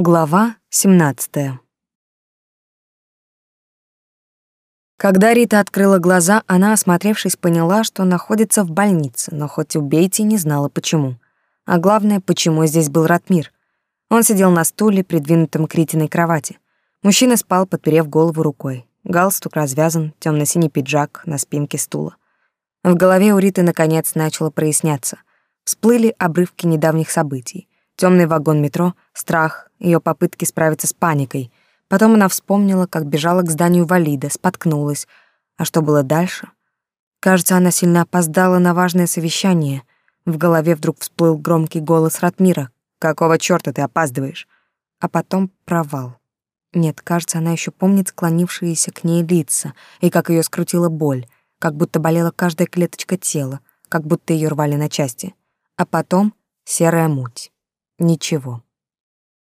Глава 17. Когда Рита открыла глаза, она, осмотревшись, поняла, что находится в больнице, но хоть убейте, не знала почему. А главное, почему здесь был Ратмир. Он сидел на стуле, придвинутом к Ритиной кровати. Мужчина спал, подперев голову рукой. Галстук развязан, темно синий пиджак на спинке стула. В голове у Риты наконец начало проясняться. Всплыли обрывки недавних событий. Темный вагон метро, страх, ее попытки справиться с паникой. Потом она вспомнила, как бежала к зданию Валида, споткнулась. А что было дальше? Кажется, она сильно опоздала на важное совещание. В голове вдруг всплыл громкий голос Ратмира. «Какого чёрта ты опаздываешь?» А потом провал. Нет, кажется, она еще помнит склонившиеся к ней лица и как ее скрутила боль, как будто болела каждая клеточка тела, как будто ее рвали на части. А потом серая муть. Ничего.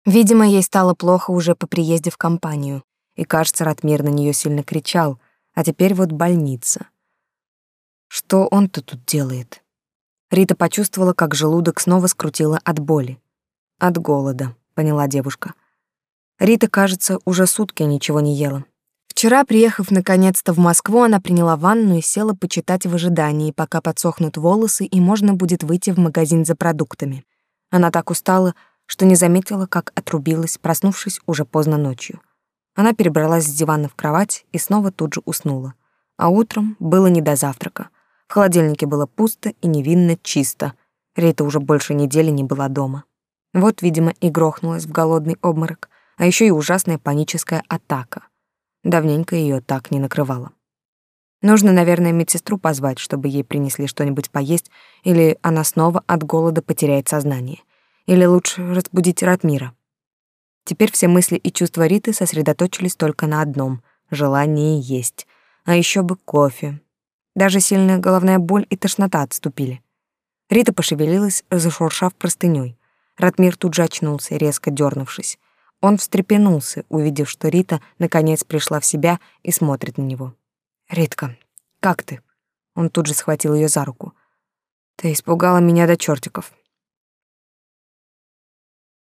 Видимо, ей стало плохо уже по приезде в компанию, и, кажется, Ратмир на нее сильно кричал, а теперь вот больница. Что он-то тут делает? Рита почувствовала, как желудок снова скрутило от боли. От голода, поняла девушка. Рита, кажется, уже сутки ничего не ела. Вчера, приехав наконец-то в Москву, она приняла ванну и села почитать в ожидании, пока подсохнут волосы и можно будет выйти в магазин за продуктами. Она так устала, что не заметила, как отрубилась, проснувшись уже поздно ночью. Она перебралась с дивана в кровать и снова тут же уснула. А утром было не до завтрака. В холодильнике было пусто и невинно чисто. Рита уже больше недели не была дома. Вот, видимо, и грохнулась в голодный обморок, а еще и ужасная паническая атака. Давненько ее так не накрывало. Нужно, наверное, медсестру позвать, чтобы ей принесли что-нибудь поесть, или она снова от голода потеряет сознание. Или лучше разбудить Ратмира. Теперь все мысли и чувства Риты сосредоточились только на одном — желании есть. А еще бы кофе. Даже сильная головная боль и тошнота отступили. Рита пошевелилась, зашуршав простыней. Ратмир тут же очнулся, резко дернувшись. Он встрепенулся, увидев, что Рита наконец пришла в себя и смотрит на него. Ритка, как ты? Он тут же схватил ее за руку. Ты испугала меня до чертиков.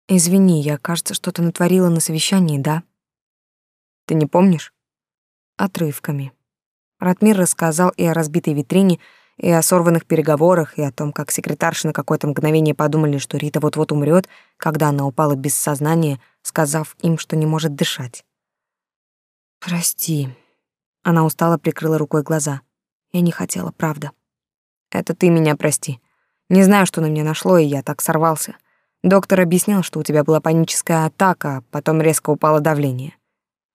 Извини, я, кажется, что-то натворила на совещании, да? Ты не помнишь? Отрывками. Ратмир рассказал и о разбитой витрине, и о сорванных переговорах, и о том, как секретарши на какое-то мгновение подумали, что Рита вот-вот умрет, когда она упала без сознания, сказав им, что не может дышать. «Прости», она устало прикрыла рукой глаза. Я не хотела, правда. Это ты меня прости. Не знаю, что на меня нашло, и я так сорвался. Доктор объяснил, что у тебя была паническая атака, а потом резко упало давление.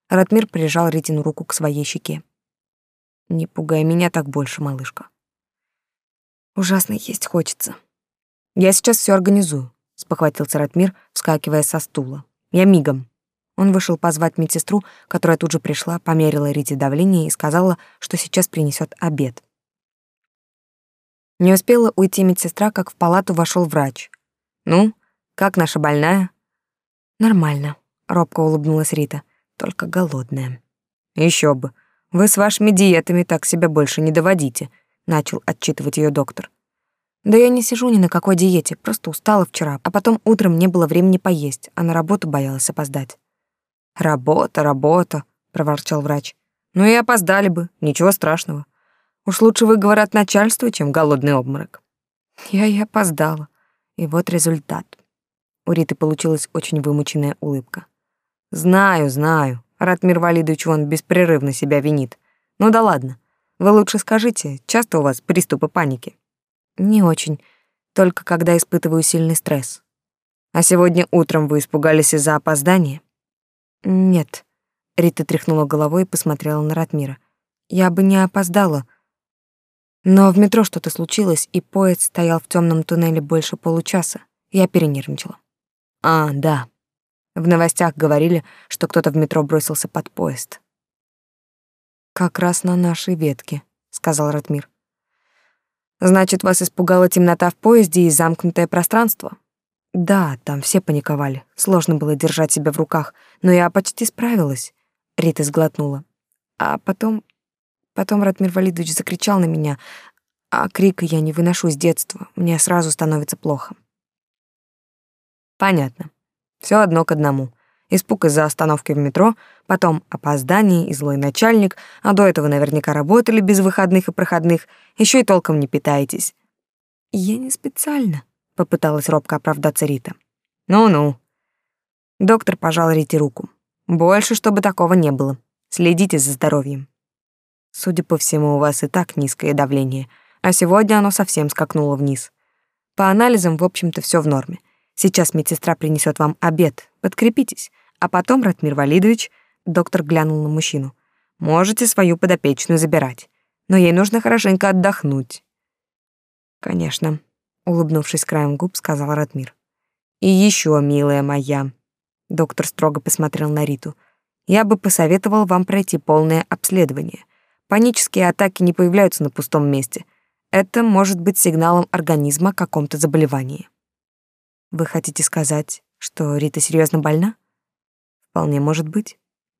Ратмир прижал Ритину руку к своей щеке. Не пугай меня так больше, малышка. Ужасно есть хочется. Я сейчас все организую, спохватился Ратмир, вскакивая со стула. Я мигом. Он вышел позвать медсестру, которая тут же пришла, померила Рите давление и сказала, что сейчас принесет обед. Не успела уйти медсестра, как в палату вошел врач. «Ну, как наша больная?» «Нормально», — робко улыбнулась Рита, — «только голодная». Еще бы. Вы с вашими диетами так себя больше не доводите», — начал отчитывать ее доктор. «Да я не сижу ни на какой диете, просто устала вчера, а потом утром не было времени поесть, а на работу боялась опоздать». Работа, работа, проворчал врач. Ну и опоздали бы, ничего страшного. Уж лучше выговор от начальства, чем голодный обморок. Я и опоздала. И вот результат. У Риты получилась очень вымученная улыбка. Знаю, знаю. Ратмир Валидович вон беспрерывно себя винит. Ну да ладно. Вы лучше скажите, часто у вас приступы паники? Не очень, только когда испытываю сильный стресс. А сегодня утром вы испугались из-за опоздания? Нет. Рита тряхнула головой и посмотрела на Ратмира. Я бы не опоздала. Но в метро что-то случилось, и поезд стоял в темном туннеле больше получаса. Я перенервничала. А, да. В новостях говорили, что кто-то в метро бросился под поезд. Как раз на нашей ветке, сказал Ратмир. Значит, вас испугала темнота в поезде и замкнутое пространство? Да, там все паниковали. Сложно было держать себя в руках, но я почти справилась. Рита сглотнула. А потом... Потом Ратмир Валидович закричал на меня, а крика я не выношу с детства. Мне сразу становится плохо. Понятно. Все одно к одному. Испуг из-за остановки в метро, потом опоздание и злой начальник, а до этого наверняка работали без выходных и проходных, еще и толком не питаетесь. Я не специально, попыталась робко оправдаться Рита. Ну-ну. Доктор пожал Рите руку. Больше, чтобы такого не было. Следите за здоровьем. Судя по всему, у вас и так низкое давление, а сегодня оно совсем скакнуло вниз. По анализам, в общем-то, все в норме. Сейчас медсестра принесет вам обед. Подкрепитесь. А потом, Ратмир Валидович, доктор глянул на мужчину. Можете свою подопечную забирать. Но ей нужно хорошенько отдохнуть. Конечно, улыбнувшись краем губ, сказал Ратмир. И еще, милая моя, доктор строго посмотрел на Риту. Я бы посоветовал вам пройти полное обследование. Панические атаки не появляются на пустом месте. Это может быть сигналом организма о каком-то заболевании. Вы хотите сказать, что Рита серьезно больна? Вполне может быть.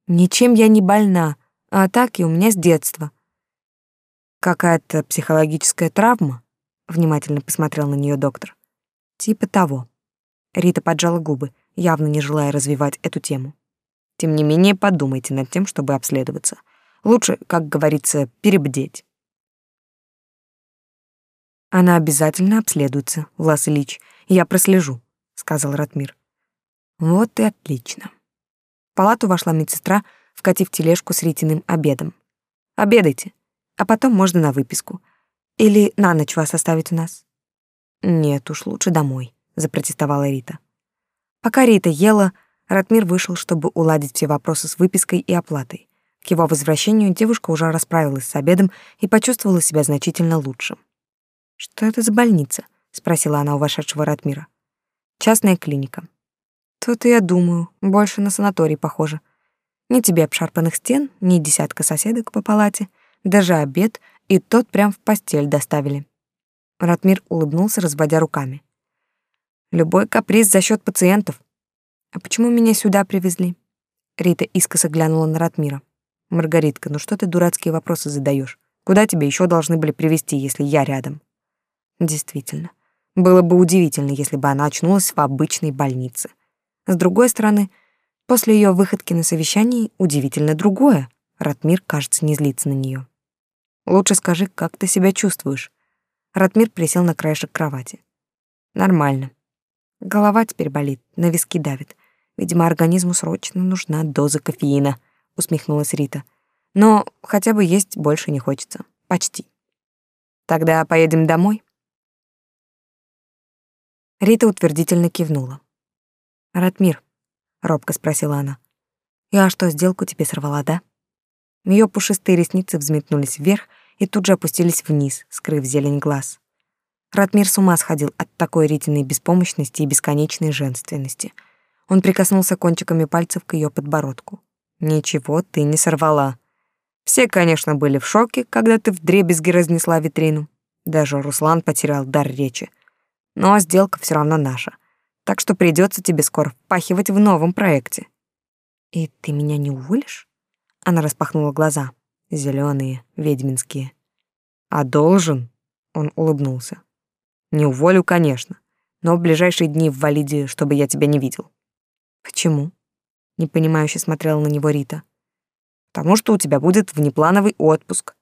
Ничем я не больна, а атаки у меня с детства. Какая-то психологическая травма? Внимательно посмотрел на нее доктор. Типа того. Рита поджала губы, явно не желая развивать эту тему. Тем не менее, подумайте над тем, чтобы обследоваться. Лучше, как говорится, перебдеть. Она обязательно обследуется, Влас Ильич. Я прослежу, сказал Ратмир. Вот и отлично. В палату вошла медсестра, вкатив тележку с Ритиным обедом. Обедайте, а потом можно на выписку. Или на ночь вас оставить у нас? Нет уж, лучше домой, запротестовала Рита. Пока Рита ела, Ратмир вышел, чтобы уладить все вопросы с выпиской и оплатой. К его возвращению девушка уже расправилась с обедом и почувствовала себя значительно лучше. «Что это за больница?» — спросила она у вошедшего Ратмира. «Частная клиника». «Тут я думаю, больше на санаторий похоже. Ни тебе обшарпанных стен, ни десятка соседок по палате, даже обед, и тот прям в постель доставили». Ратмир улыбнулся, разводя руками. «Любой каприз за счет пациентов. А почему меня сюда привезли?» Рита искоса глянула на Ратмира. «Маргаритка, ну что ты дурацкие вопросы задаешь? Куда тебя еще должны были привезти, если я рядом?» Действительно, было бы удивительно, если бы она очнулась в обычной больнице. С другой стороны, после ее выходки на совещании удивительно другое. Ратмир, кажется, не злится на нее. Лучше скажи, как ты себя чувствуешь? Ратмир присел на краешек кровати. Нормально. Голова теперь болит, на виски давит. Видимо, организму срочно нужна доза кофеина, усмехнулась Рита. Но хотя бы есть больше не хочется. Почти. Тогда поедем домой? Рита утвердительно кивнула. «Ратмир», — робко спросила она, — «я что, сделку тебе сорвала, да?» Ее пушистые ресницы взметнулись вверх и тут же опустились вниз, скрыв зелень глаз. Ратмир с ума сходил от такой Ритиной беспомощности и бесконечной женственности. Он прикоснулся кончиками пальцев к ее подбородку. «Ничего ты не сорвала. Все, конечно, были в шоке, когда ты вдребезги разнесла витрину. Даже Руслан потерял дар речи но сделка все равно наша. Так что придется тебе скоро впахивать в новом проекте. И ты меня не уволишь? Она распахнула глаза, зеленые, ведьминские. А должен? Он улыбнулся. Не уволю, конечно, но в ближайшие дни в Валиде, чтобы я тебя не видел. Почему? Непонимающе смотрела на него Рита. Потому что у тебя будет внеплановый отпуск.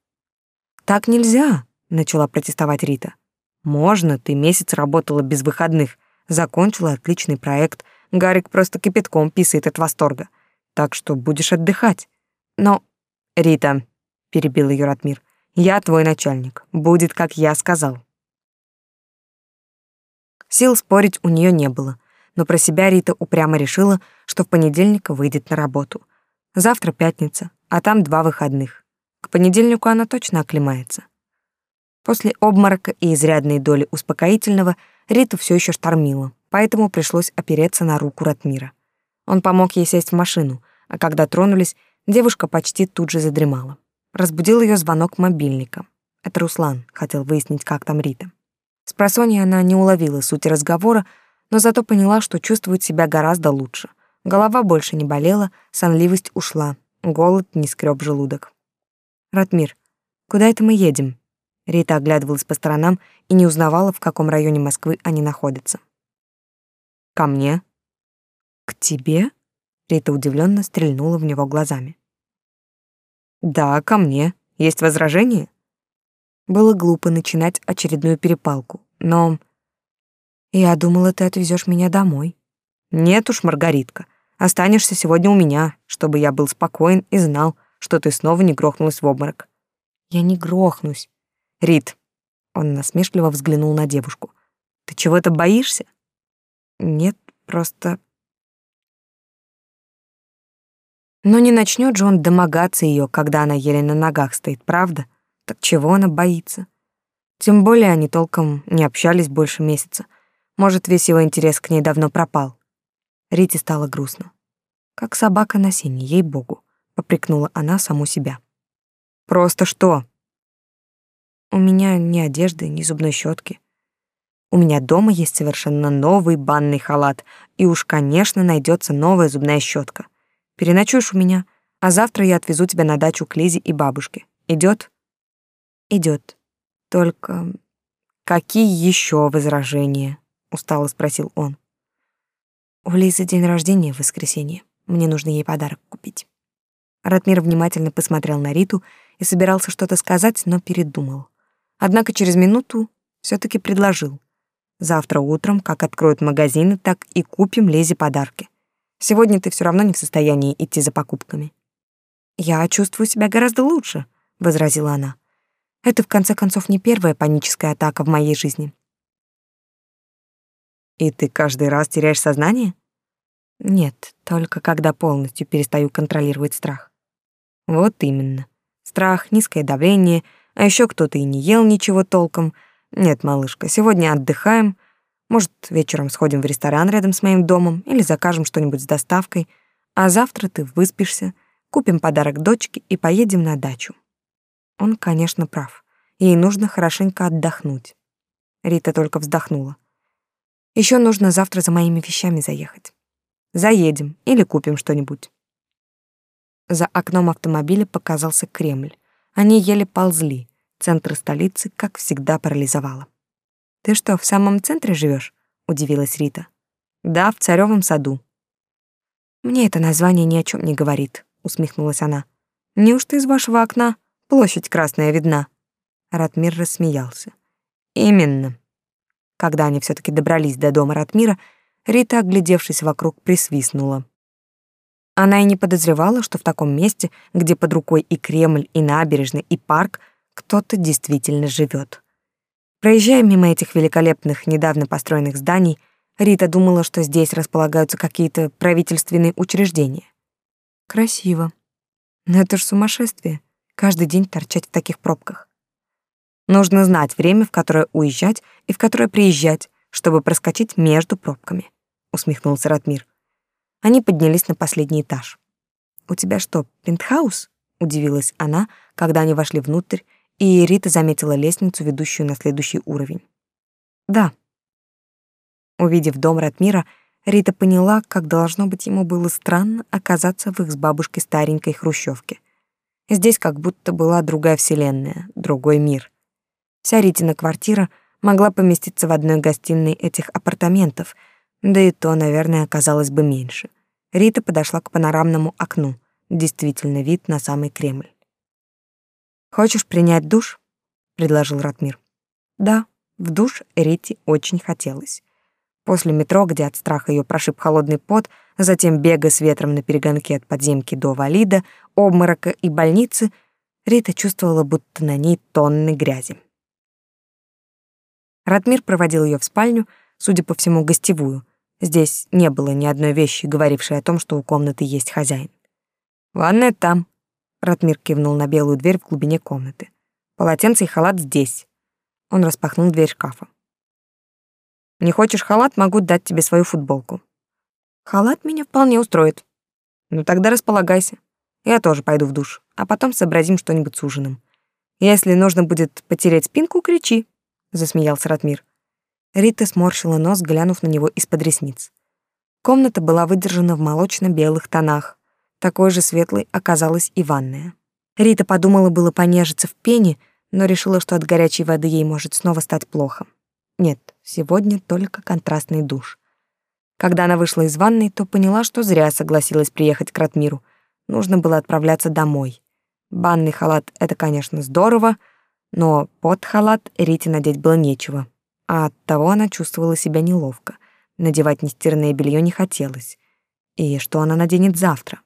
Так нельзя, начала протестовать Рита. Можно, ты месяц работала без выходных, закончила отличный проект. Гарик просто кипятком писает от восторга. Так что будешь отдыхать. Но, Рита, перебил ее Ратмир, я твой начальник. Будет, как я сказал. Сил спорить у нее не было, но про себя Рита упрямо решила, что в понедельник выйдет на работу. Завтра пятница, а там два выходных. К понедельнику она точно оклемается. После обморока и изрядной доли успокоительного Риту все еще штормило, поэтому пришлось опереться на руку Ратмира. Он помог ей сесть в машину, а когда тронулись, девушка почти тут же задремала. Разбудил ее звонок мобильника. Это Руслан хотел выяснить, как там Рита. С просонья она не уловила сути разговора, но зато поняла, что чувствует себя гораздо лучше. Голова больше не болела, сонливость ушла, голод не скреб желудок. «Ратмир, куда это мы едем?» Рита оглядывалась по сторонам и не узнавала, в каком районе Москвы они находятся. «Ко мне?» «К тебе?» Рита удивленно стрельнула в него глазами. «Да, ко мне. Есть возражения?» Было глупо начинать очередную перепалку, но... «Я думала, ты отвезешь меня домой». «Нет уж, Маргаритка, останешься сегодня у меня, чтобы я был спокоен и знал, что ты снова не грохнулась в обморок». «Я не грохнусь». «Рит». Он насмешливо взглянул на девушку. «Ты чего-то боишься?» «Нет, просто Но не начнет же он домогаться ее, когда она еле на ногах стоит, правда? Так чего она боится? Тем более они толком не общались больше месяца. Может, весь его интерес к ней давно пропал. Рите стало грустно. Как собака на сене, ей-богу, попрекнула она саму себя. Просто что? У меня ни одежды, ни зубной щетки. У меня дома есть совершенно новый банный халат, и уж, конечно, найдется новая зубная щетка. Переночуешь у меня, а завтра я отвезу тебя на дачу к Лизе и бабушке. Идет? Идет. Только какие еще возражения? устало спросил он. У Лизы день рождения в воскресенье. Мне нужно ей подарок купить. Ратмир внимательно посмотрел на Риту и собирался что-то сказать, но передумал. Однако через минуту все таки предложил. Завтра утром, как откроют магазины, так и купим Лизе подарки. Сегодня ты все равно не в состоянии идти за покупками. Я чувствую себя гораздо лучше, возразила она. Это в конце концов не первая паническая атака в моей жизни. И ты каждый раз теряешь сознание? Нет, только когда полностью перестаю контролировать страх. Вот именно. Страх, низкое давление, а еще кто-то и не ел ничего толком. Нет, малышка, сегодня отдыхаем, может, вечером сходим в ресторан рядом с моим домом или закажем что-нибудь с доставкой, а завтра ты выспишься, купим подарок дочке и поедем на дачу. Он, конечно, прав. Ей нужно хорошенько отдохнуть. Рита только вздохнула. Еще нужно завтра за моими вещами заехать. Заедем или купим что-нибудь. За окном автомобиля показался Кремль. Они еле ползли. Центр столицы, как всегда, парализовало. Ты что, в самом центре живешь? удивилась Рита. Да, в Царёвом саду. Мне это название ни о чем не говорит, усмехнулась она. Неужто из вашего окна площадь красная видна? Ратмир рассмеялся. Именно. Когда они все таки добрались до дома Ратмира, Рита, оглядевшись вокруг, присвистнула. Она и не подозревала, что в таком месте, где под рукой и Кремль, и набережная, и парк, кто-то действительно живет. Проезжая мимо этих великолепных, недавно построенных зданий, Рита думала, что здесь располагаются какие-то правительственные учреждения. Красиво. Но это ж сумасшествие. Каждый день торчать в таких пробках. Нужно знать время, в которое уезжать и в которое приезжать, чтобы проскочить между пробками, усмехнулся Ратмир. Они поднялись на последний этаж. У тебя что, пентхаус? удивилась она, когда они вошли внутрь и Рита заметила лестницу, ведущую на следующий уровень. Да. Увидев дом Ратмира, Рита поняла, как должно быть ему было странно оказаться в их с бабушкой старенькой хрущевке. Здесь как будто была другая вселенная, другой мир. Вся Ритина квартира могла поместиться в одной гостиной этих апартаментов, да и то, наверное, оказалось бы меньше. Рита подошла к панорамному окну, действительно вид на самый Кремль. Хочешь принять душ? предложил Ратмир. Да, в душ Рите очень хотелось. После метро, где от страха ее прошиб холодный пот, затем бега с ветром на перегонке от подземки до валида, обморока и больницы, Рита чувствовала, будто на ней тонны грязи. Ратмир проводил ее в спальню, судя по всему, гостевую. Здесь не было ни одной вещи, говорившей о том, что у комнаты есть хозяин. «Ванная там», Ратмир кивнул на белую дверь в глубине комнаты. Полотенце и халат здесь. Он распахнул дверь шкафа. Не хочешь халат, могу дать тебе свою футболку. Халат меня вполне устроит. Ну тогда располагайся. Я тоже пойду в душ, а потом сообразим что-нибудь с ужином. Если нужно будет потереть спинку, кричи, засмеялся Ратмир. Рита сморщила нос, глянув на него из-под ресниц. Комната была выдержана в молочно-белых тонах, такой же светлой оказалась и ванная. Рита подумала было понежиться в пене, но решила, что от горячей воды ей может снова стать плохо. Нет, сегодня только контрастный душ. Когда она вышла из ванной, то поняла, что зря согласилась приехать к Ратмиру. Нужно было отправляться домой. Банный халат — это, конечно, здорово, но под халат Рите надеть было нечего. А оттого она чувствовала себя неловко. Надевать нестиранное белье не хотелось. И что она наденет завтра?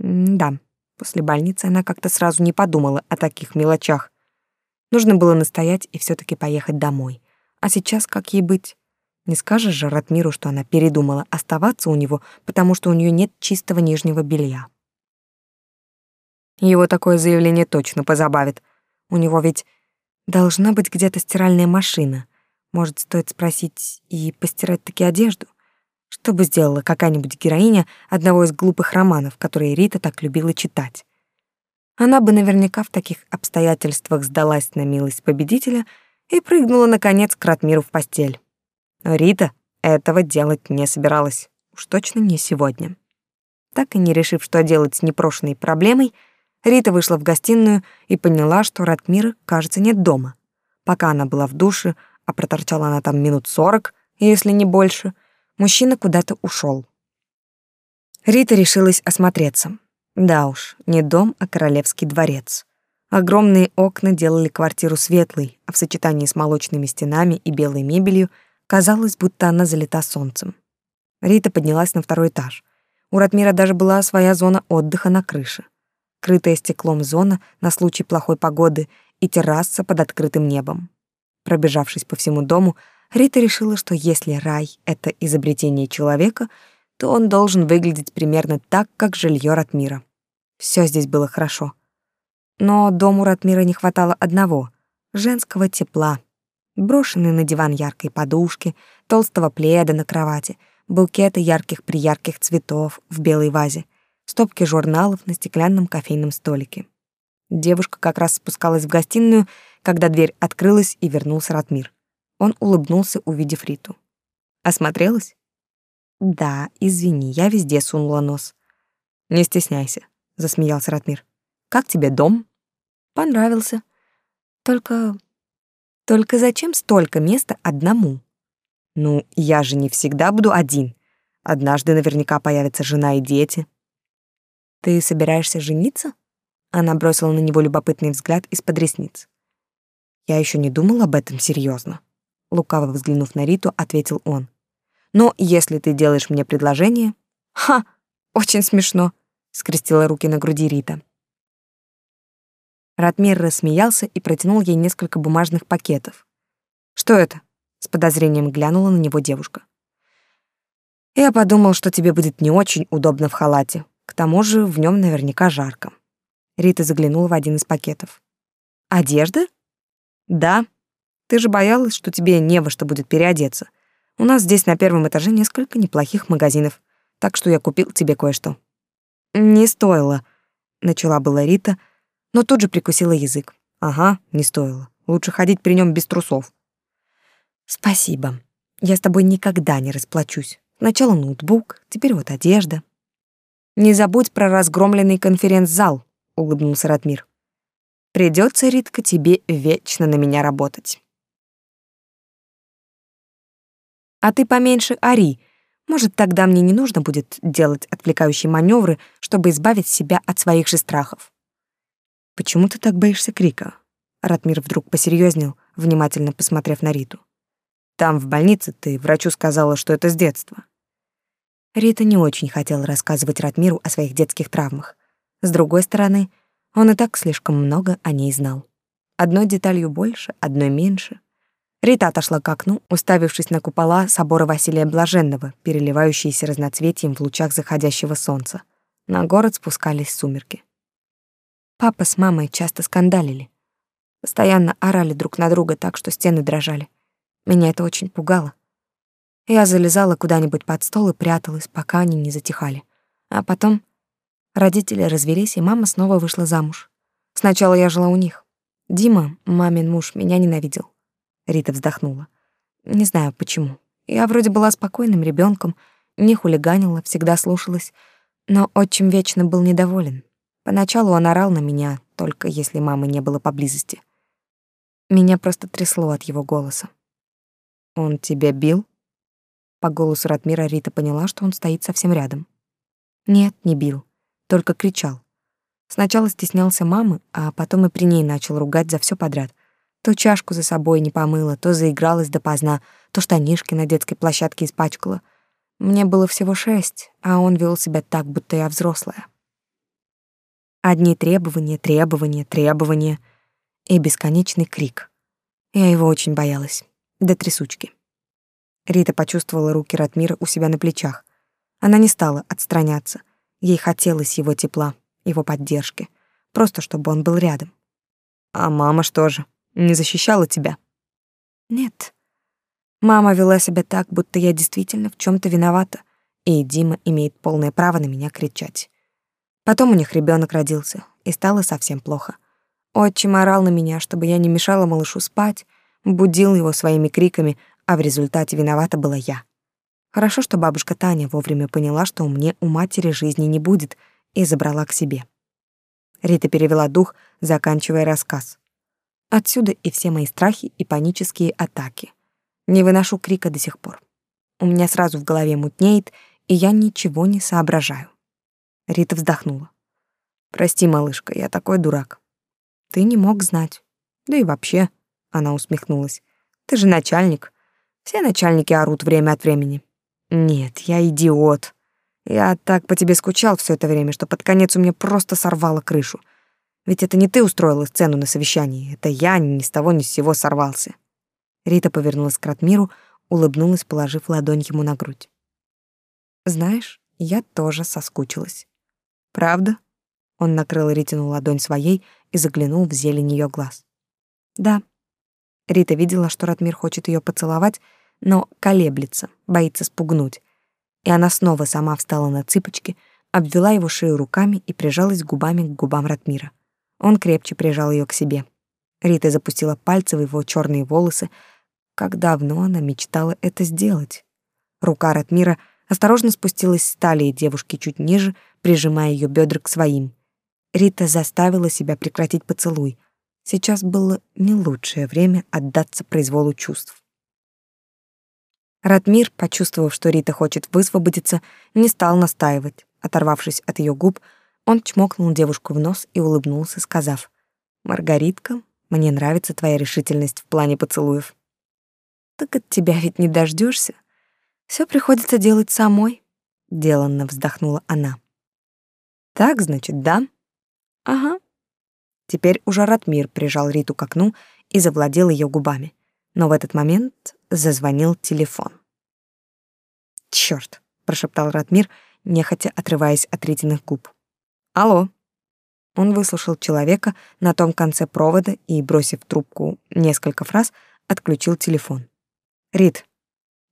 М да, после больницы она как-то сразу не подумала о таких мелочах. Нужно было настоять и все таки поехать домой. А сейчас как ей быть? Не скажешь же Ратмиру, что она передумала оставаться у него, потому что у нее нет чистого нижнего белья. Его такое заявление точно позабавит. У него ведь должна быть где-то стиральная машина. Может, стоит спросить и постирать таки одежду? Что бы сделала какая-нибудь героиня одного из глупых романов, которые Рита так любила читать? Она бы наверняка в таких обстоятельствах сдалась на милость победителя и прыгнула, наконец, к Ратмиру в постель. Но Рита этого делать не собиралась. Уж точно не сегодня. Так и не решив, что делать с непрошенной проблемой, Рита вышла в гостиную и поняла, что Ратмира, кажется, нет дома. Пока она была в душе, а проторчала она там минут сорок, если не больше, мужчина куда-то ушел. Рита решилась осмотреться. Да уж, не дом, а королевский дворец. Огромные окна делали квартиру светлой, а в сочетании с молочными стенами и белой мебелью казалось, будто она залита солнцем. Рита поднялась на второй этаж. У Ратмира даже была своя зона отдыха на крыше крытая стеклом зона на случай плохой погоды и терраса под открытым небом. Пробежавшись по всему дому, Рита решила, что если рай — это изобретение человека, то он должен выглядеть примерно так, как жилье Ратмира. Все здесь было хорошо. Но дому Ратмира не хватало одного — женского тепла. Брошенные на диван яркой подушки, толстого пледа на кровати, букеты ярких-приярких цветов в белой вазе — стопки журналов на стеклянном кофейном столике. Девушка как раз спускалась в гостиную, когда дверь открылась и вернулся Ратмир. Он улыбнулся, увидев Риту. Осмотрелась? Да, извини, я везде сунула нос. Не стесняйся, засмеялся Ратмир. Как тебе дом? Понравился. Только только зачем столько места одному? Ну, я же не всегда буду один. Однажды наверняка появятся жена и дети. Ты собираешься жениться? Она бросила на него любопытный взгляд из-под ресниц. Я еще не думал об этом серьезно. Лукаво взглянув на Риту, ответил он. Но если ты делаешь мне предложение... Ха, очень смешно, скрестила руки на груди Рита. Ратмир рассмеялся и протянул ей несколько бумажных пакетов. Что это? С подозрением глянула на него девушка. Я подумал, что тебе будет не очень удобно в халате. К тому же в нем наверняка жарко. Рита заглянула в один из пакетов. «Одежда?» «Да. Ты же боялась, что тебе не во что будет переодеться. У нас здесь на первом этаже несколько неплохих магазинов, так что я купил тебе кое-что». «Не стоило», — начала была Рита, но тут же прикусила язык. «Ага, не стоило. Лучше ходить при нем без трусов». «Спасибо. Я с тобой никогда не расплачусь. Сначала ноутбук, теперь вот одежда». Не забудь про разгромленный конференц-зал, улыбнулся Ратмир. Придется, Ритка, тебе вечно на меня работать. А ты поменьше ори. Может, тогда мне не нужно будет делать отвлекающие маневры, чтобы избавить себя от своих же страхов. Почему ты так боишься крика? Ратмир вдруг посерьезнел, внимательно посмотрев на Риту. Там в больнице ты врачу сказала, что это с детства. Рита не очень хотела рассказывать Ратмиру о своих детских травмах. С другой стороны, он и так слишком много о ней знал. Одной деталью больше, одной меньше. Рита отошла к окну, уставившись на купола собора Василия Блаженного, переливающиеся разноцветием в лучах заходящего солнца. На город спускались сумерки. Папа с мамой часто скандалили. Постоянно орали друг на друга так, что стены дрожали. Меня это очень пугало. Я залезала куда-нибудь под стол и пряталась, пока они не затихали. А потом родители развелись, и мама снова вышла замуж. Сначала я жила у них. Дима, мамин муж, меня ненавидел. Рита вздохнула. Не знаю почему. Я вроде была спокойным ребенком, не хулиганила, всегда слушалась, но отчим вечно был недоволен. Поначалу он орал на меня, только если мамы не было поблизости. Меня просто трясло от его голоса. Он тебя бил? По голосу Ратмира Рита поняла, что он стоит совсем рядом. Нет, не бил, только кричал. Сначала стеснялся мамы, а потом и при ней начал ругать за все подряд. То чашку за собой не помыла, то заигралась допоздна, то штанишки на детской площадке испачкала. Мне было всего шесть, а он вел себя так, будто я взрослая. Одни требования, требования, требования и бесконечный крик. Я его очень боялась, до трясучки. Рита почувствовала руки Ратмира у себя на плечах. Она не стала отстраняться. Ей хотелось его тепла, его поддержки, просто чтобы он был рядом. А мама что же, не защищала тебя? Нет. Мама вела себя так, будто я действительно в чем то виновата, и Дима имеет полное право на меня кричать. Потом у них ребенок родился, и стало совсем плохо. Отчим орал на меня, чтобы я не мешала малышу спать, будил его своими криками, а в результате виновата была я. Хорошо, что бабушка Таня вовремя поняла, что мне у матери жизни не будет, и забрала к себе. Рита перевела дух, заканчивая рассказ. Отсюда и все мои страхи и панические атаки. Не выношу крика до сих пор. У меня сразу в голове мутнеет, и я ничего не соображаю. Рита вздохнула. Прости, малышка, я такой дурак. Ты не мог знать. Да и вообще, она усмехнулась. Ты же начальник. Все начальники орут время от времени. Нет, я идиот. Я так по тебе скучал все это время, что под конец у меня просто сорвало крышу. Ведь это не ты устроила сцену на совещании, это я ни с того ни с сего сорвался. Рита повернулась к Ратмиру, улыбнулась, положив ладонь ему на грудь. Знаешь, я тоже соскучилась. Правда? Он накрыл Ритину ладонь своей и заглянул в зелень ее глаз. Да. Рита видела, что Ратмир хочет ее поцеловать, но колеблется, боится спугнуть. И она снова сама встала на цыпочки, обвела его шею руками и прижалась губами к губам Ратмира. Он крепче прижал ее к себе. Рита запустила пальцы в его черные волосы. Как давно она мечтала это сделать. Рука Ратмира осторожно спустилась с талии девушки чуть ниже, прижимая ее бедра к своим. Рита заставила себя прекратить поцелуй. Сейчас было не лучшее время отдаться произволу чувств. Ратмир, почувствовав, что Рита хочет высвободиться, не стал настаивать. Оторвавшись от ее губ, он чмокнул девушку в нос и улыбнулся, сказав, «Маргаритка, мне нравится твоя решительность в плане поцелуев». «Так от тебя ведь не дождешься. Все приходится делать самой», — деланно вздохнула она. «Так, значит, да?» «Ага». Теперь уже Ратмир прижал Риту к окну и завладел ее губами. Но в этот момент зазвонил телефон. «Чёрт!» — прошептал Ратмир, нехотя отрываясь от Ритиных губ. «Алло». Он выслушал человека на том конце провода и, бросив трубку несколько фраз, отключил телефон. «Рит,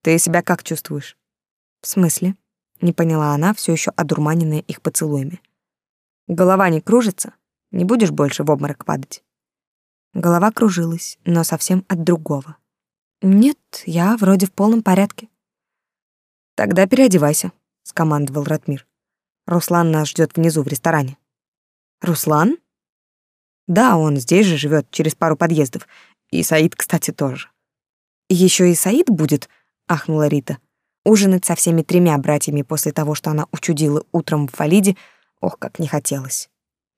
ты себя как чувствуешь?» «В смысле?» — не поняла она, все еще одурманенная их поцелуями. «Голова не кружится? Не будешь больше в обморок падать?» Голова кружилась, но совсем от другого. «Нет, я вроде в полном порядке». «Тогда переодевайся», — скомандовал Ратмир. Руслан нас ждет внизу в ресторане. Руслан? Да, он здесь же живет, через пару подъездов. И Саид, кстати, тоже. Еще и Саид будет, ахнула Рита. Ужинать со всеми тремя братьями после того, что она учудила утром в Валиде, ох, как не хотелось.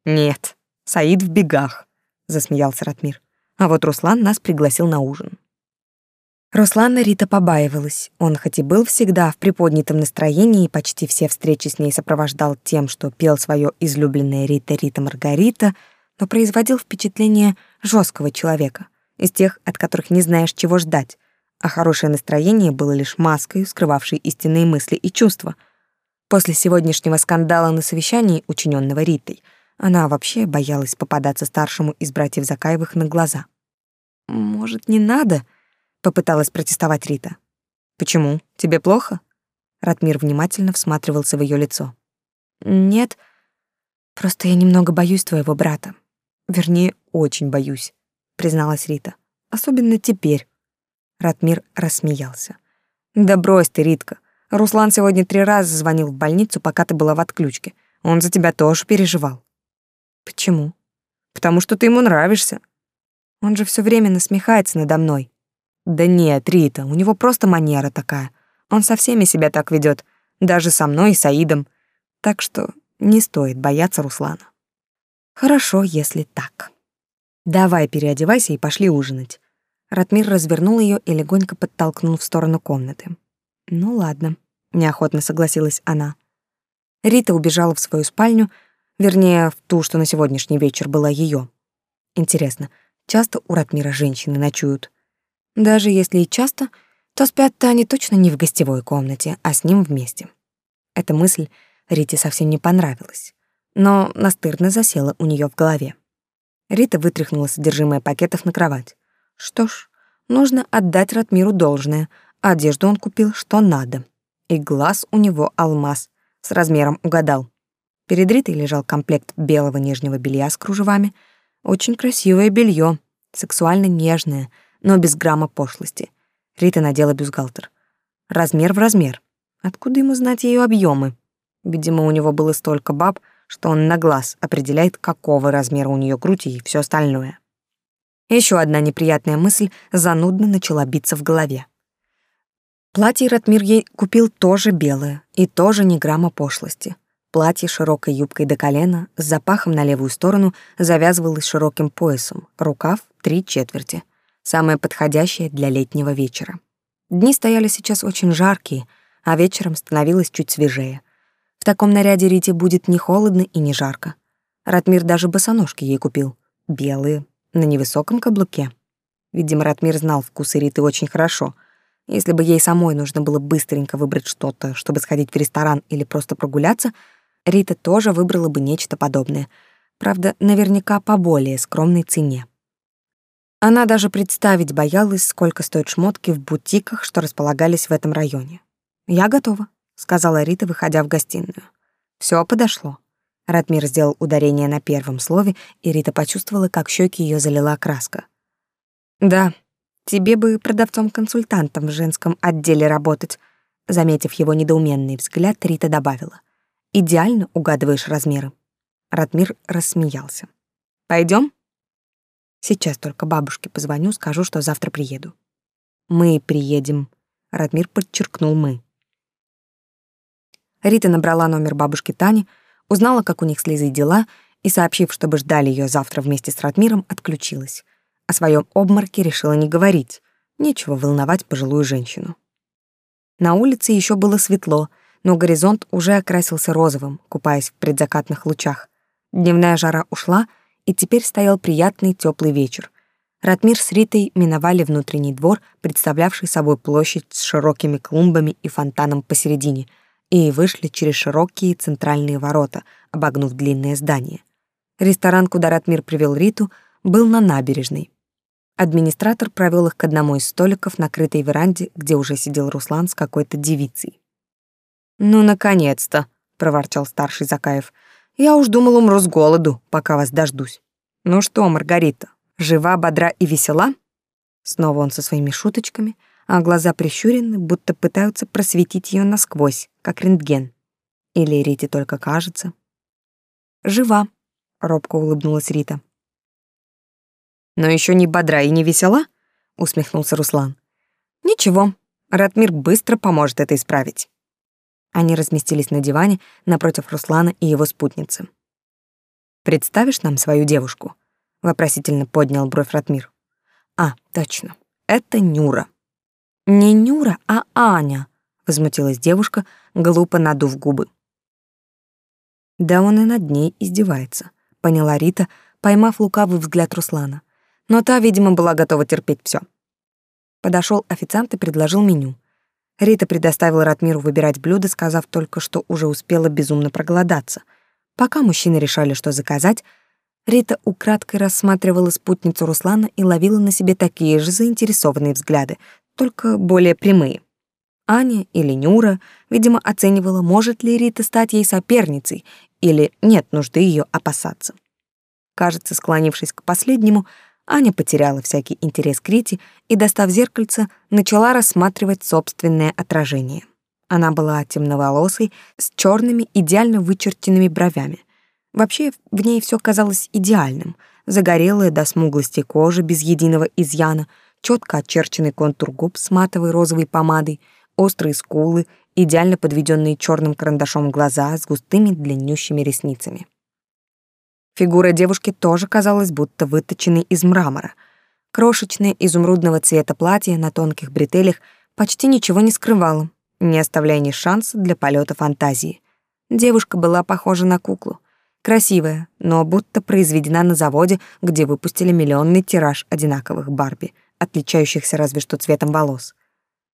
Нет, Саид в бегах, засмеялся Ратмир. А вот Руслан нас пригласил на ужин. Руслана Рита побаивалась. Он хоть и был всегда в приподнятом настроении и почти все встречи с ней сопровождал тем, что пел свое излюбленное Рита Рита Маргарита, но производил впечатление жесткого человека, из тех, от которых не знаешь, чего ждать, а хорошее настроение было лишь маской, скрывавшей истинные мысли и чувства. После сегодняшнего скандала на совещании, учиненного Ритой, она вообще боялась попадаться старшему из братьев Закаевых на глаза. «Может, не надо?» попыталась протестовать Рита. Почему? Тебе плохо? Ратмир внимательно всматривался в ее лицо. Нет, просто я немного боюсь твоего брата. Вернее, очень боюсь, призналась Рита. Особенно теперь. Ратмир рассмеялся. Да брось ты, Ритка. Руслан сегодня три раза звонил в больницу, пока ты была в отключке. Он за тебя тоже переживал. Почему? Потому что ты ему нравишься. Он же все время насмехается надо мной. Да нет, Рита, у него просто манера такая. Он со всеми себя так ведет, даже со мной и Саидом. Так что не стоит бояться Руслана. Хорошо, если так. Давай переодевайся и пошли ужинать. Ратмир развернул ее и легонько подтолкнул в сторону комнаты. Ну ладно, неохотно согласилась она. Рита убежала в свою спальню, вернее, в ту, что на сегодняшний вечер была ее. Интересно, часто у Ратмира женщины ночуют? Даже если и часто, то спят-то они точно не в гостевой комнате, а с ним вместе. Эта мысль Рите совсем не понравилась, но настырно засела у нее в голове. Рита вытряхнула содержимое пакетов на кровать. Что ж, нужно отдать Ратмиру должное. Одежду он купил что надо. И глаз у него алмаз. С размером угадал. Перед Ритой лежал комплект белого нижнего белья с кружевами. Очень красивое белье, сексуально нежное, но без грамма пошлости. Рита надела бюстгальтер. Размер в размер. Откуда ему знать ее объемы? Видимо, у него было столько баб, что он на глаз определяет, какого размера у нее грудь и все остальное. Еще одна неприятная мысль занудно начала биться в голове. Платье Ратмир ей купил тоже белое и тоже не грамма пошлости. Платье широкой юбкой до колена, с запахом на левую сторону, завязывалось широким поясом, рукав — три четверти. Самое подходящее для летнего вечера. Дни стояли сейчас очень жаркие, а вечером становилось чуть свежее. В таком наряде Рите будет не холодно и не жарко. Ратмир даже босоножки ей купил. Белые, на невысоком каблуке. Видимо, Ратмир знал вкусы Риты очень хорошо. Если бы ей самой нужно было быстренько выбрать что-то, чтобы сходить в ресторан или просто прогуляться, Рита тоже выбрала бы нечто подобное. Правда, наверняка по более скромной цене. Она даже представить боялась, сколько стоят шмотки в бутиках, что располагались в этом районе. «Я готова», — сказала Рита, выходя в гостиную. Все подошло. Ратмир сделал ударение на первом слове, и Рита почувствовала, как щеки ее залила краска. «Да, тебе бы продавцом-консультантом в женском отделе работать», заметив его недоуменный взгляд, Рита добавила. «Идеально угадываешь размеры». Ратмир рассмеялся. Пойдем? Сейчас только бабушке позвоню, скажу, что завтра приеду. Мы приедем. Ратмир подчеркнул мы. Рита набрала номер бабушки Тани, Узнала, как у них с Лизой дела, и, сообщив, чтобы ждали ее завтра вместе с Ратмиром, отключилась. О своем обморке решила не говорить. Нечего волновать пожилую женщину. На улице еще было светло, но горизонт уже окрасился розовым, купаясь в предзакатных лучах. Дневная жара ушла, и теперь стоял приятный теплый вечер. Ратмир с Ритой миновали внутренний двор, представлявший собой площадь с широкими клумбами и фонтаном посередине — и вышли через широкие центральные ворота, обогнув длинное здание. Ресторан, куда Ратмир привел Риту, был на набережной. Администратор провел их к одному из столиков на крытой веранде, где уже сидел Руслан с какой-то девицей. «Ну, наконец-то!» — проворчал старший Закаев. «Я уж думал, умру с голоду, пока вас дождусь. Ну что, Маргарита, жива, бодра и весела?» Снова он со своими шуточками — а глаза прищурены, будто пытаются просветить ее насквозь, как рентген. Или Рите только кажется. «Жива», — робко улыбнулась Рита. «Но еще не бодра и не весела?» — усмехнулся Руслан. «Ничего, Ратмир быстро поможет это исправить». Они разместились на диване напротив Руслана и его спутницы. «Представишь нам свою девушку?» — вопросительно поднял бровь Ратмир. «А, точно, это Нюра». «Не Нюра, а Аня», — возмутилась девушка, глупо надув губы. Да он и над ней издевается, поняла Рита, поймав лукавый взгляд Руслана. Но та, видимо, была готова терпеть все. Подошел официант и предложил меню. Рита предоставила Ратмиру выбирать блюда, сказав только, что уже успела безумно проголодаться. Пока мужчины решали, что заказать, Рита украдкой рассматривала спутницу Руслана и ловила на себе такие же заинтересованные взгляды, только более прямые. Аня или Нюра, видимо, оценивала, может ли Рита стать ей соперницей или нет нужды ее опасаться. Кажется, склонившись к последнему, Аня потеряла всякий интерес к Рите и, достав зеркальце, начала рассматривать собственное отражение. Она была темноволосой, с черными, идеально вычерченными бровями. Вообще, в ней все казалось идеальным. Загорелая до смуглости кожа без единого изъяна — четко очерченный контур губ с матовой розовой помадой, острые скулы, идеально подведенные черным карандашом глаза с густыми длиннющими ресницами. Фигура девушки тоже казалась будто выточенной из мрамора. Крошечное изумрудного цвета платье на тонких бретелях почти ничего не скрывало, не оставляя ни шанса для полета фантазии. Девушка была похожа на куклу. Красивая, но будто произведена на заводе, где выпустили миллионный тираж одинаковых Барби, отличающихся разве что цветом волос.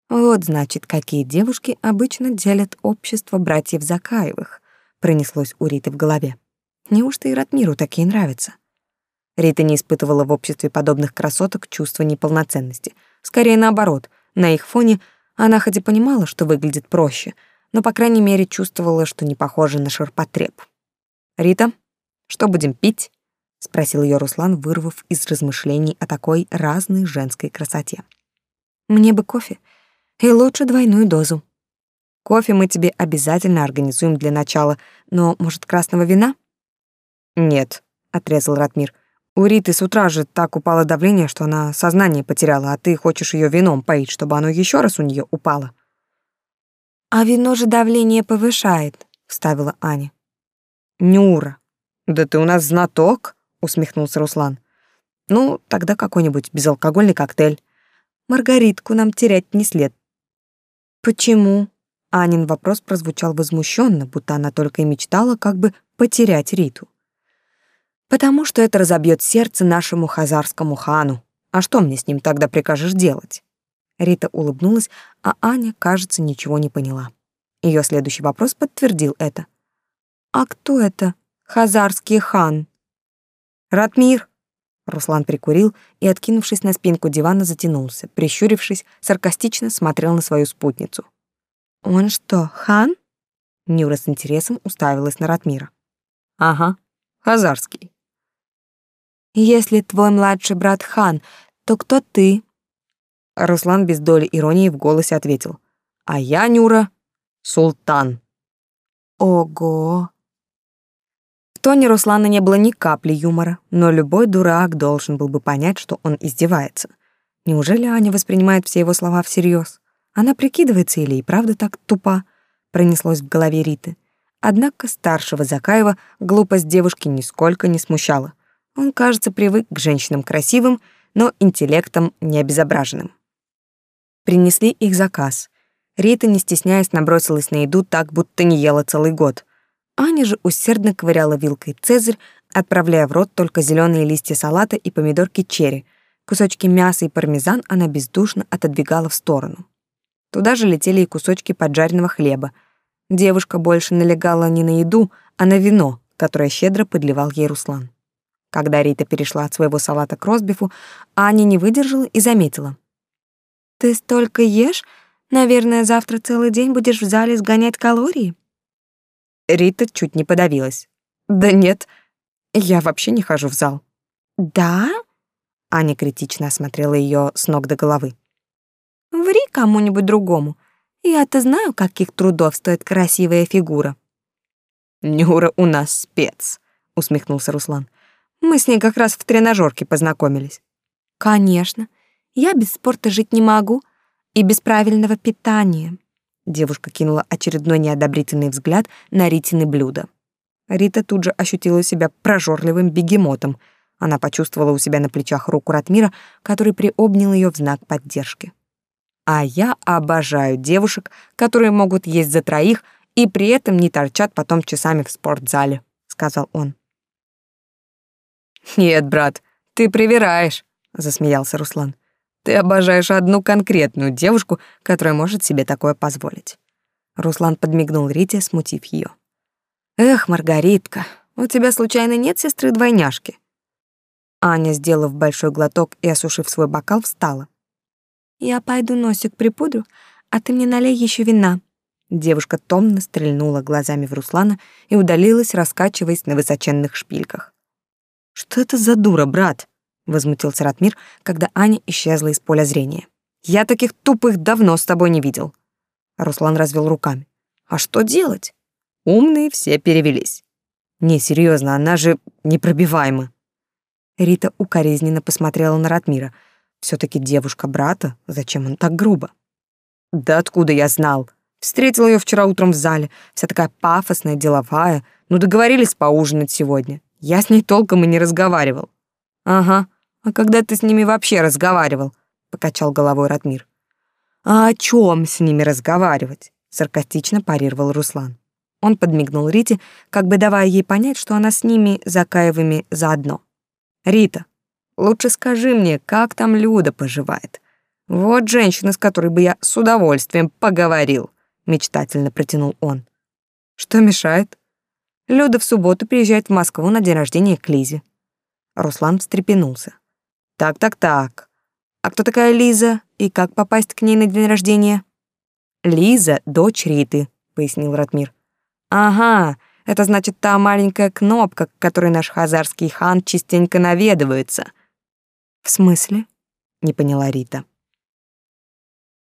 Вот, значит, какие девушки обычно делят общество братьев Закаевых, пронеслось у Риты в голове. Неужто и Ратмиру такие нравятся? Рита не испытывала в обществе подобных красоток чувства неполноценности. Скорее наоборот, на их фоне она хоть и понимала, что выглядит проще, но, по крайней мере, чувствовала, что не похожа на ширпотреб. «Рита, что будем пить?» — спросил ее Руслан, вырвав из размышлений о такой разной женской красоте. «Мне бы кофе», и лучше двойную дозу. Кофе мы тебе обязательно организуем для начала, но, может, красного вина? Нет, отрезал Ратмир. У Риты с утра же так упало давление, что она сознание потеряла, а ты хочешь ее вином поить, чтобы оно еще раз у нее упало. А вино же давление повышает, вставила Аня. Нюра, да ты у нас знаток, усмехнулся Руслан. Ну, тогда какой-нибудь безалкогольный коктейль. Маргаритку нам терять не след. Почему? Анин вопрос прозвучал возмущенно, будто она только и мечтала как бы потерять Риту. Потому что это разобьет сердце нашему хазарскому хану. А что мне с ним тогда прикажешь делать? Рита улыбнулась, а Аня, кажется, ничего не поняла. Ее следующий вопрос подтвердил это. А кто это хазарский хан? Ратмир. Руслан прикурил и, откинувшись на спинку дивана, затянулся, прищурившись, саркастично смотрел на свою спутницу. «Он что, хан?» Нюра с интересом уставилась на Ратмира. «Ага, хазарский». «Если твой младший брат хан, то кто ты?» Руслан без доли иронии в голосе ответил. «А я, Нюра, султан». «Ого!» В тоне Руслана не было ни капли юмора, но любой дурак должен был бы понять, что он издевается. Неужели Аня воспринимает все его слова всерьез? Она прикидывается или и правда так тупа? Пронеслось в голове Риты. Однако старшего Закаева глупость девушки нисколько не смущала. Он, кажется, привык к женщинам красивым, но интеллектом не обезображенным. Принесли их заказ. Рита, не стесняясь, набросилась на еду так, будто не ела целый год. Аня же усердно ковыряла вилкой цезарь, отправляя в рот только зеленые листья салата и помидорки черри. Кусочки мяса и пармезан она бездушно отодвигала в сторону. Туда же летели и кусочки поджаренного хлеба. Девушка больше налегала не на еду, а на вино, которое щедро подливал ей Руслан. Когда Рита перешла от своего салата к ростбифу, Аня не выдержала и заметила. «Ты столько ешь? Наверное, завтра целый день будешь в зале сгонять калории?» Рита чуть не подавилась. «Да нет, я вообще не хожу в зал». «Да?» Аня критично осмотрела ее с ног до головы. «Ври кому-нибудь другому. Я-то знаю, каких трудов стоит красивая фигура». «Нюра у нас спец», — усмехнулся Руслан. «Мы с ней как раз в тренажерке познакомились». «Конечно. Я без спорта жить не могу. И без правильного питания. Девушка кинула очередной неодобрительный взгляд на Ритины блюда. Рита тут же ощутила себя прожорливым бегемотом. Она почувствовала у себя на плечах руку Ратмира, который приобнял ее в знак поддержки. А я обожаю девушек, которые могут есть за троих и при этом не торчат потом часами в спортзале, сказал он. Нет, брат, ты привираешь, засмеялся Руслан. Ты обожаешь одну конкретную девушку, которая может себе такое позволить. Руслан подмигнул Рите, смутив ее. Эх, Маргаритка, у тебя случайно нет сестры-двойняшки? Аня, сделав большой глоток и осушив свой бокал, встала. Я пойду носик припудрю, а ты мне налей еще вина. Девушка томно стрельнула глазами в Руслана и удалилась, раскачиваясь на высоченных шпильках. Что это за дура, брат? возмутился Ратмир, когда Аня исчезла из поля зрения. Я таких тупых давно с тобой не видел. Руслан развел руками. А что делать? Умные все перевелись. Не, серьезно, она же непробиваема. Рита укоризненно посмотрела на Ратмира. все таки девушка брата, зачем он так грубо? Да откуда я знал? Встретил ее вчера утром в зале, вся такая пафосная, деловая. Ну, договорились поужинать сегодня. Я с ней толком и не разговаривал. Ага, а когда ты с ними вообще разговаривал? Покачал головой Ратмир. А о чем с ними разговаривать? Саркастично парировал Руслан. Он подмигнул Рите, как бы давая ей понять, что она с ними, Закаевыми, заодно. «Рита, лучше скажи мне, как там Люда поживает? Вот женщина, с которой бы я с удовольствием поговорил», — мечтательно протянул он. «Что мешает?» Люда в субботу приезжает в Москву на день рождения к Лизе. Руслан встрепенулся. «Так-так-так. А кто такая Лиза и как попасть к ней на день рождения?» «Лиза — дочь Риты», — пояснил Ратмир. Ага, это значит та маленькая кнопка, к которой наш хазарский хан частенько наведывается. В смысле? Не поняла Рита.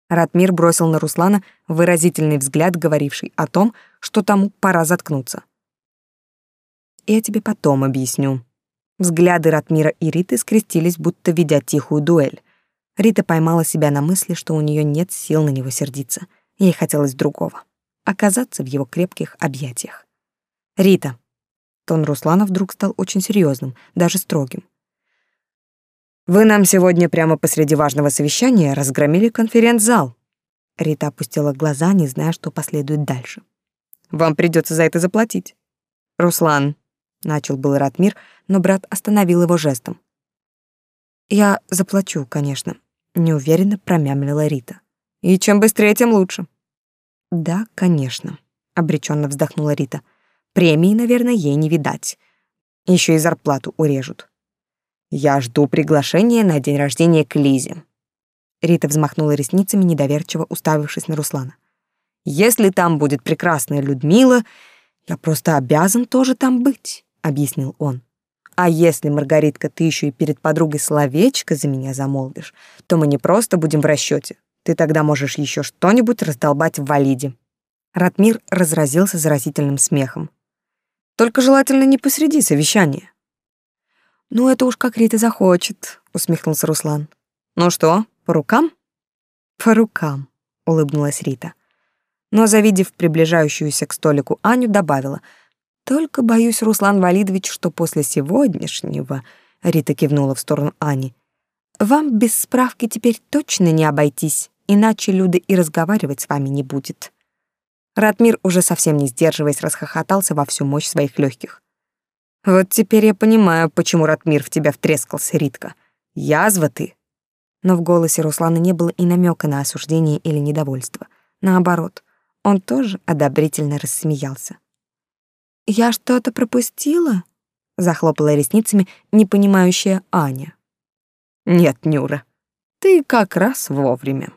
Ратмир бросил на Руслана выразительный взгляд, говоривший о том, что тому пора заткнуться. «Я тебе потом объясню». Взгляды Ратмира и Риты скрестились, будто ведя тихую дуэль. Рита поймала себя на мысли, что у нее нет сил на него сердиться. Ей хотелось другого оказаться в его крепких объятиях. «Рита». Тон Руслана вдруг стал очень серьезным, даже строгим. «Вы нам сегодня прямо посреди важного совещания разгромили конференц-зал». Рита опустила глаза, не зная, что последует дальше. «Вам придется за это заплатить». «Руслан», — начал был Ратмир, но брат остановил его жестом. «Я заплачу, конечно», — неуверенно промямлила Рита. «И чем быстрее, тем лучше». Да, конечно, обреченно вздохнула Рита. Премии, наверное, ей не видать. Еще и зарплату урежут. Я жду приглашения на день рождения к Лизе. Рита взмахнула ресницами, недоверчиво уставившись на Руслана. Если там будет прекрасная Людмила, я просто обязан тоже там быть, объяснил он. А если, Маргаритка, ты еще и перед подругой словечко за меня замолвишь, то мы не просто будем в расчете, ты тогда можешь еще что-нибудь раздолбать в валиде. Ратмир разразился заразительным смехом. Только желательно не посреди совещания. Ну это уж как Рита захочет, усмехнулся Руслан. Ну что, по рукам? По рукам, улыбнулась Рита. Но завидев приближающуюся к столику Аню, добавила: "Только боюсь, Руслан Валидович, что после сегодняшнего", Рита кивнула в сторону Ани. "Вам без справки теперь точно не обойтись" иначе Люда и разговаривать с вами не будет. Ратмир, уже совсем не сдерживаясь, расхохотался во всю мощь своих легких. Вот теперь я понимаю, почему Ратмир в тебя втрескался, Ритка. Язва ты. Но в голосе Руслана не было и намека на осуждение или недовольство. Наоборот, он тоже одобрительно рассмеялся. «Я что-то пропустила?» — захлопала ресницами непонимающая Аня. «Нет, Нюра, ты как раз вовремя».